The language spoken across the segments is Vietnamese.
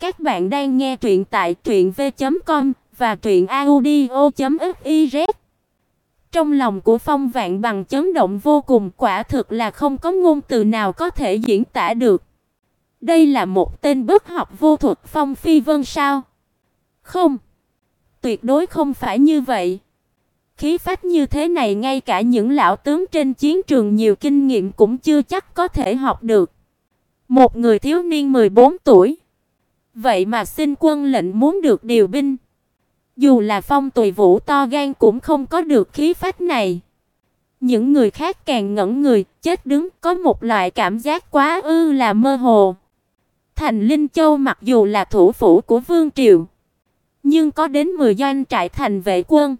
Các bạn đang nghe truyện tại truyệnv.com và truyệnaudio.fiz. Trong lòng của Phong Vạn Bằng chấn động vô cùng, quả thực là không có ngôn từ nào có thể diễn tả được. Đây là một tên bất học vô thuật Phong Phi Vân sao? Không, tuyệt đối không phải như vậy. Khí phách như thế này ngay cả những lão tướng trên chiến trường nhiều kinh nghiệm cũng chưa chắc có thể học được. Một người thiếu niên 14 tuổi, vậy mà xin quân lệnh muốn được điều binh. Dù là Phong Tùy Vũ to gan cũng không có được khí phách này. Những người khác càng ngẩn người, chết đứng, có một loại cảm giác quá ư là mơ hồ. Thành Linh Châu mặc dù là thủ phủ của vương triều, nhưng có đến 10 doanh trại thành vệ quân,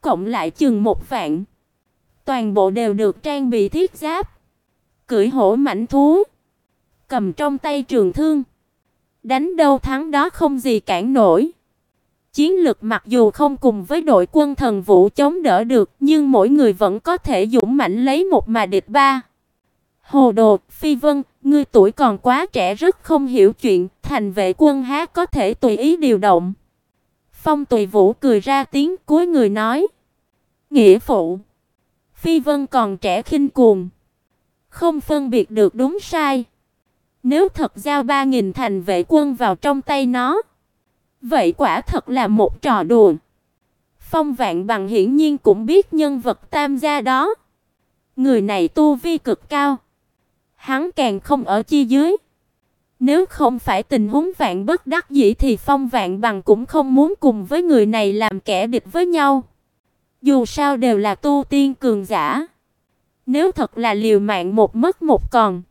cộng lại chừng một vạn. Toàn bộ đều được trang bị thiết giáp, cưỡi hổ mãnh thú, cầm trong tay trường thương, đánh đâu thắng đó không gì cản nổi. Chiến lực mặc dù không cùng với đội quân thần vũ chống đỡ được, nhưng mỗi người vẫn có thể dũng mãnh lấy một mà địch ba. Hồ Đồ, Phi Vân, ngươi tuổi còn quá trẻ rất không hiểu chuyện, thành vệ quân há có thể tùy ý điều động. Phong Tùy Vũ cười ra tiếng cuối người nói: "Nghĩa phụ, Phi Vân còn trẻ khinh cuồng, không phân biệt được đúng sai. Nếu thật giao ba nghìn thành vệ quân vào trong tay nó, vậy quả thật là một trò đùa." Phong Vạn Bằng hiển nhiên cũng biết nhân vật tam gia đó. Người này tu vi cực cao, hắn càng không ở chi dưới. Nếu không phải tình huống vạn bất đắc dĩ thì Phong Vạn Bằng cũng không muốn cùng với người này làm kẻ địch với nhau. Dù sao đều là tu tiên cường giả. Nếu thật là liều mạng một mất một còn,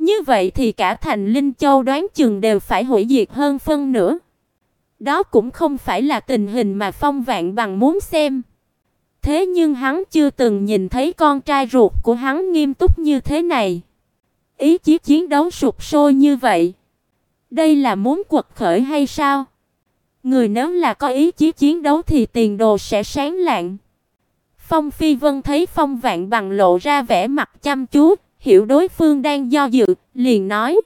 như vậy thì cả thành Linh Châu đoán chừng đều phải hủy diệt hơn phân nữa. Đó cũng không phải là tình hình mà Phong Vạn Bằng muốn xem. Thế nhưng hắn chưa từng nhìn thấy con trai ruột của hắn nghiêm túc như thế này. Ý chí chiến đấu sụp sôi như vậy. Đây là muốn quật khởi hay sao? Người nếu là có ý chí chiến đấu thì tiền đồ sẽ sáng lạng. Phong Phi Vân thấy Phong Vạn Bằng lộ ra vẻ mặt chăm chú, hiểu đối phương đang do dự, liền nói: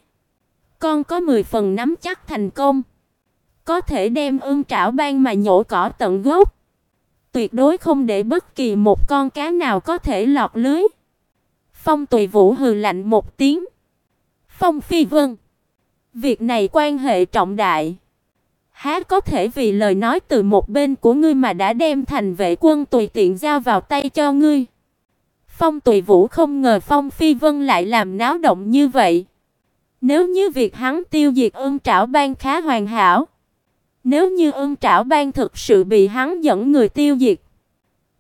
"Con có 10 phần nắm chắc thành công, có thể đem Ưng Trảo Ban mà nhổ cỏ tận gốc, tuyệt đối không để bất kỳ một con cá nào có thể lọt lưới." Phong Tùy Vũ hừ lạnh một tiếng. Phong Phi Vân, việc này quan hệ trọng đại. Há có thể vì lời nói từ một bên của ngươi mà đã đem thành vệ quân tùy tiện giao vào tay cho ngươi. Phong Tùy Vũ không ngờ Phong Phi Vân lại làm náo động như vậy. Nếu như việc hắn tiêu diệt Ưng Trảo Bang khá hoàn hảo, nếu như Ưng Trảo Bang thực sự bị hắn dẫn người tiêu diệt,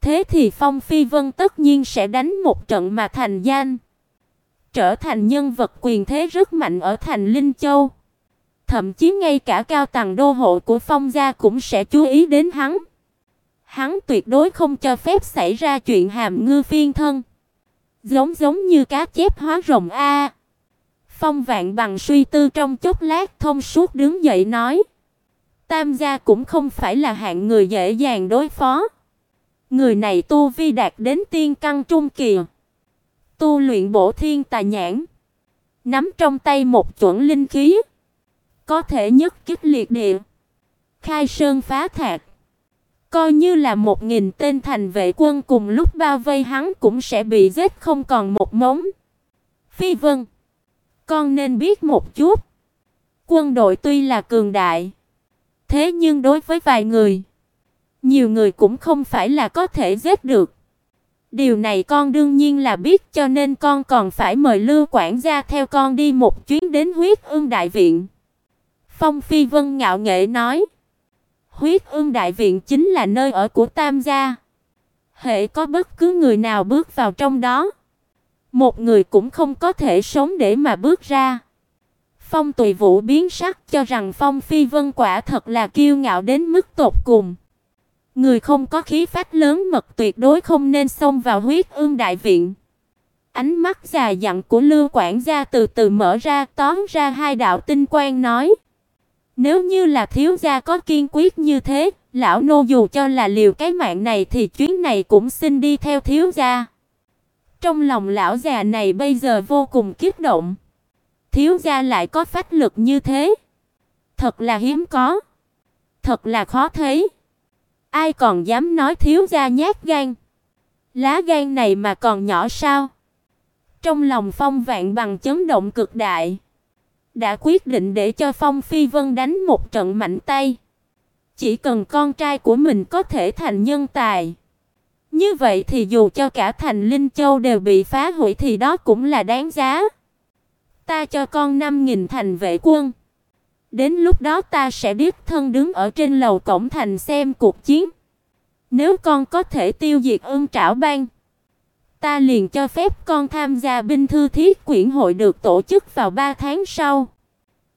thế thì Phong Phi Vân tất nhiên sẽ đánh một trận mà thành danh, trở thành nhân vật quyền thế rất mạnh ở thành Linh Châu. Thậm chí ngay cả cao tầng đô hộ của Phong gia cũng sẽ chú ý đến hắn. Hắn tuyệt đối không cho phép xảy ra chuyện hàm ngư phiên thân. Giống giống như cá chép hóa rồng a. Phong Vạn bằng suy tư trong chốc lát thông suốt đứng dậy nói: Tam gia cũng không phải là hạng người dễ dàng đối phó. Người này tu vi đạt đến tiên căn trung kỳ, tu luyện bổ thiên tà nhãn, nắm trong tay một chuẩn linh khí, có thể nhất kích liệt địa, khai sơn phá thạch. Coi như là một nghìn tên thành vệ quân cùng lúc bao vây hắn cũng sẽ bị giết không còn một mống. Phi Vân, con nên biết một chút. Quân đội tuy là cường đại, thế nhưng đối với vài người, nhiều người cũng không phải là có thể giết được. Điều này con đương nhiên là biết cho nên con còn phải mời Lưu quản gia theo con đi một chuyến đến Huyết ương đại viện. Phong Phi Vân ngạo nghễ nói: "Huyết Ưng đại viện chính là nơi ở của Tam gia. Hệ có bất cứ người nào bước vào trong đó, một người cũng không có thể sống để mà bước ra." Phong Tùy Vũ biến sắc cho rằng Phong Phi Vân quả thật là kiêu ngạo đến mức tột cùng. Người không có khí phách lớn mật tuyệt đối không nên xông vào huyết Ưng đại viện. Ánh mắt già dặn của Lưu quản gia từ từ mở ra, tóm ra hai đạo tinh quang nói: "Nếu như là thiếu gia có kiên quyết như thế, lão nô dù cho là liều cái mạng này thì chuyến này cũng xin đi theo thiếu gia." Trong lòng lão già này bây giờ vô cùng kích động. Thiếu gia lại có phách lực như thế, Thật là hiếm có. Thật là khó thấy. Ai còn dám nói thiếu gia nhát gan? Lá gan này mà còn nhỏ sao? Trong lòng Phong Vạn bằng chấn động cực đại, đã quyết định để cho Phong Phi Vân đánh một trận mạnh tay. Chỉ cần con trai của mình có thể thành nhân tài, như vậy thì dù cho cả thành Linh Châu đều bị phá hủy thì đó cũng là đáng giá. Ta cho con 5000 thành vệ quân. Đến lúc đó ta sẽ đích thân đứng ở trên lầu cổng thành xem cuộc chiến. Nếu con có thể tiêu diệt Ưng Trảo Bang, ta liền cho phép con tham gia binh thư thiết quyển hội được tổ chức vào 3 tháng sau.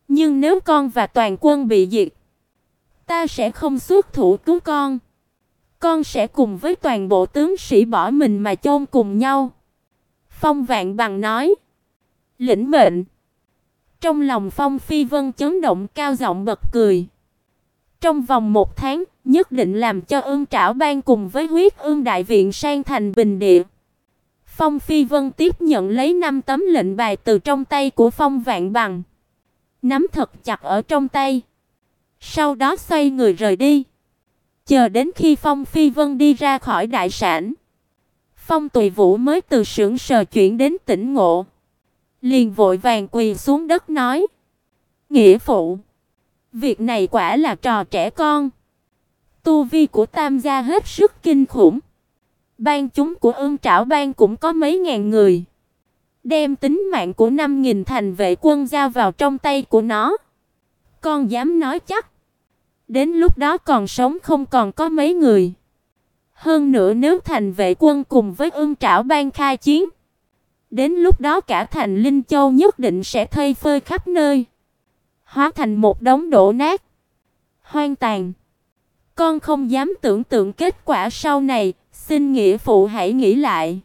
Nhưng nếu con và toàn quân bị diệt, ta sẽ không xuất thủ cứu con. Con sẽ cùng với toàn bộ tướng sĩ bỏ mình mà chôn cùng nhau." Phong Vạn Bằng nói. "Lĩnh mệnh." Trong lòng Phong Phi Vân chấn động cao giọng bật cười. Trong vòng một tháng, nhất định làm cho Ưng Trảo Bang cùng với Huyết Ưng Đại viện sang thành bình địa. Phong Phi Vân tiếp nhận lấy năm tấm lệnh bài từ trong tay của Phong Vạn Bằng, nắm thật chặt ở trong tay. Sau đó xoay người rời đi. Chờ đến khi Phong Phi Vân đi ra khỏi đại sảnh, Phong Tùy Vũ mới từ sưởng sờ chuyển đến tỉnh ngộ, liền vội vàng quỳ xuống đất nói: "Nghĩa phụ, việc này quả là trò trẻ con. Tu vi của Tam gia hết sức kinh khủng. Ban chúng của Ưng Trảo bang cũng có mấy ngàn người, đem tính mạng của 5000 thành vệ quân giao vào trong tay của nó. Con dám nói chắc Đến lúc đó còn sống không còn có mấy người. Hơn nữa nếu thành vệ quân cùng với Ưng Trảo Bang khai chiến, đến lúc đó cả thành Linh Châu nhất định sẽ thây phơi khắp nơi, hóa thành một đống đổ nát, hoang tàn. Con không dám tưởng tượng kết quả sau này, xin nghĩa phụ hãy nghĩ lại.